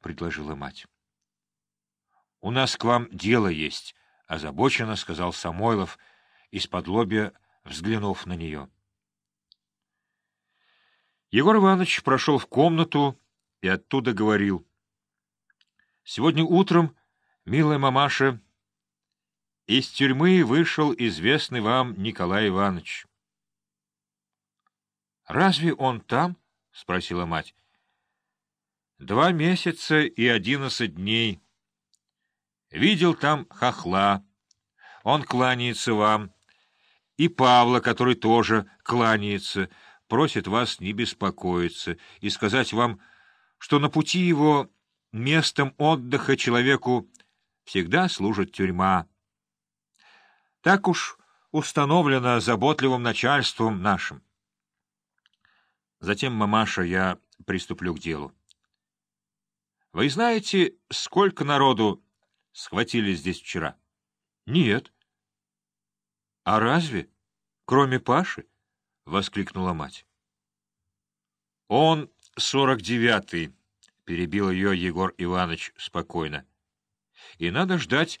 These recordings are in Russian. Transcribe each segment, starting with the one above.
— предложила мать. — У нас к вам дело есть, — озабоченно сказал Самойлов, из-под лобья взглянув на нее. Егор Иванович прошел в комнату и оттуда говорил. — Сегодня утром, милая мамаша, из тюрьмы вышел известный вам Николай Иванович. — Разве он там? — спросила мать. — Два месяца и одиннадцать дней. Видел там хохла. Он кланяется вам. И Павла, который тоже кланяется, просит вас не беспокоиться и сказать вам, что на пути его местом отдыха человеку всегда служит тюрьма. Так уж установлено заботливым начальством нашим. Затем, мамаша, я приступлю к делу. Вы знаете, сколько народу схватили здесь вчера? Нет. А разве? Кроме Паши? — воскликнула мать. Он сорок девятый, — перебил ее Егор Иванович спокойно. И надо ждать,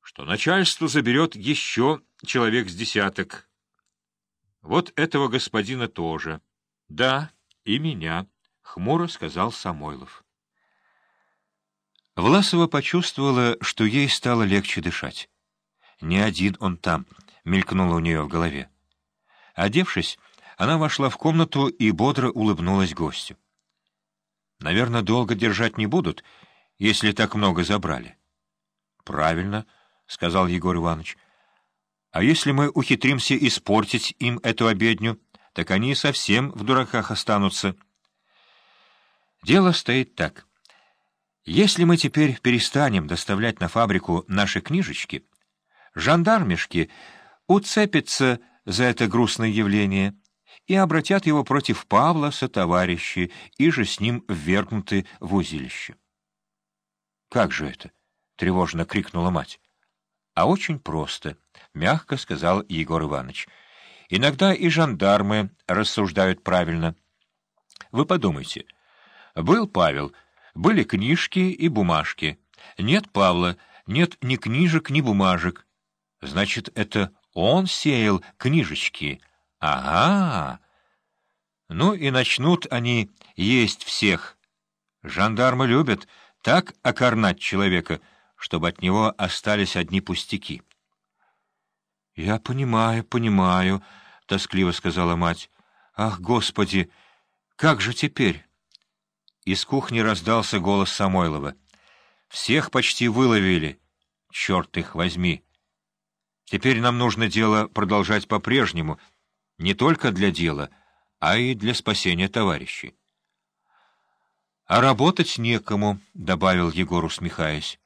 что начальство заберет еще человек с десяток. Вот этого господина тоже. — Да, и меня, — хмуро сказал Самойлов. Власова почувствовала, что ей стало легче дышать. «Не один он там», — мелькнуло у нее в голове. Одевшись, она вошла в комнату и бодро улыбнулась гостю. «Наверное, долго держать не будут, если так много забрали». «Правильно», — сказал Егор Иванович. «А если мы ухитримся испортить им эту обедню?» так они совсем в дураках останутся. Дело стоит так. Если мы теперь перестанем доставлять на фабрику наши книжечки, жандармишки уцепятся за это грустное явление и обратят его против Павла сотоварищи и же с ним ввергнуты в узилище. — Как же это? — тревожно крикнула мать. — А очень просто, — мягко сказал Егор Иванович. — Иногда и жандармы рассуждают правильно. Вы подумайте. Был Павел, были книжки и бумажки. Нет Павла, нет ни книжек, ни бумажек. Значит, это он сеял книжечки. Ага. Ну и начнут они есть всех. Жандармы любят так окорнать человека, чтобы от него остались одни пустяки. — Я понимаю, понимаю, — тоскливо сказала мать. — Ах, Господи! Как же теперь? Из кухни раздался голос Самойлова. — Всех почти выловили. Черт их возьми! Теперь нам нужно дело продолжать по-прежнему, не только для дела, а и для спасения товарищей. — А работать некому, — добавил Егор, усмехаясь.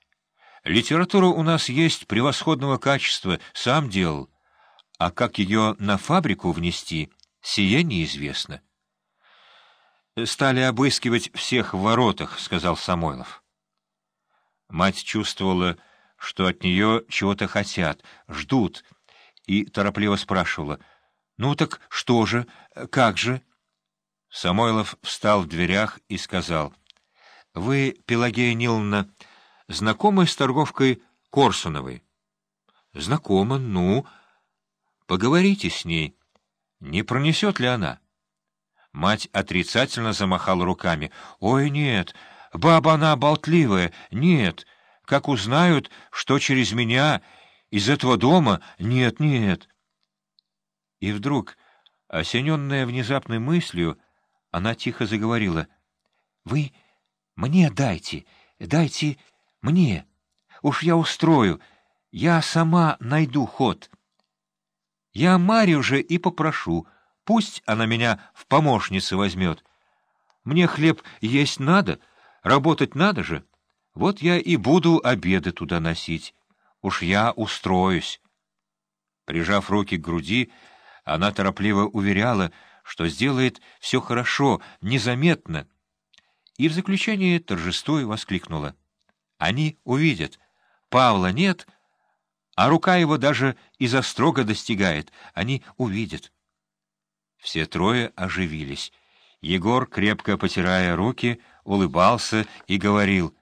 Литература у нас есть превосходного качества, сам делал. А как ее на фабрику внести, сие неизвестно. «Стали обыскивать всех в воротах», — сказал Самойлов. Мать чувствовала, что от нее чего-то хотят, ждут, и торопливо спрашивала, «Ну так что же, как же?» Самойлов встал в дверях и сказал, «Вы, Пелагея Ниловна, — знакомы с торговкой Корсуновой? — Знакома, ну. Поговорите с ней. Не пронесет ли она? Мать отрицательно замахала руками. — Ой, нет, баба она болтливая, нет. Как узнают, что через меня из этого дома, нет, нет. И вдруг, осененная внезапной мыслью, она тихо заговорила. — Вы мне дайте, дайте мне. Уж я устрою. Я сама найду ход. Я Марию же и попрошу. Пусть она меня в помощницы возьмет. Мне хлеб есть надо, работать надо же. Вот я и буду обеды туда носить. Уж я устроюсь. Прижав руки к груди, она торопливо уверяла, что сделает все хорошо, незаметно, и в заключение торжествуя воскликнула — они увидят. Павла нет, а рука его даже из строго достигает. Они увидят. Все трое оживились. Егор, крепко потирая руки, улыбался и говорил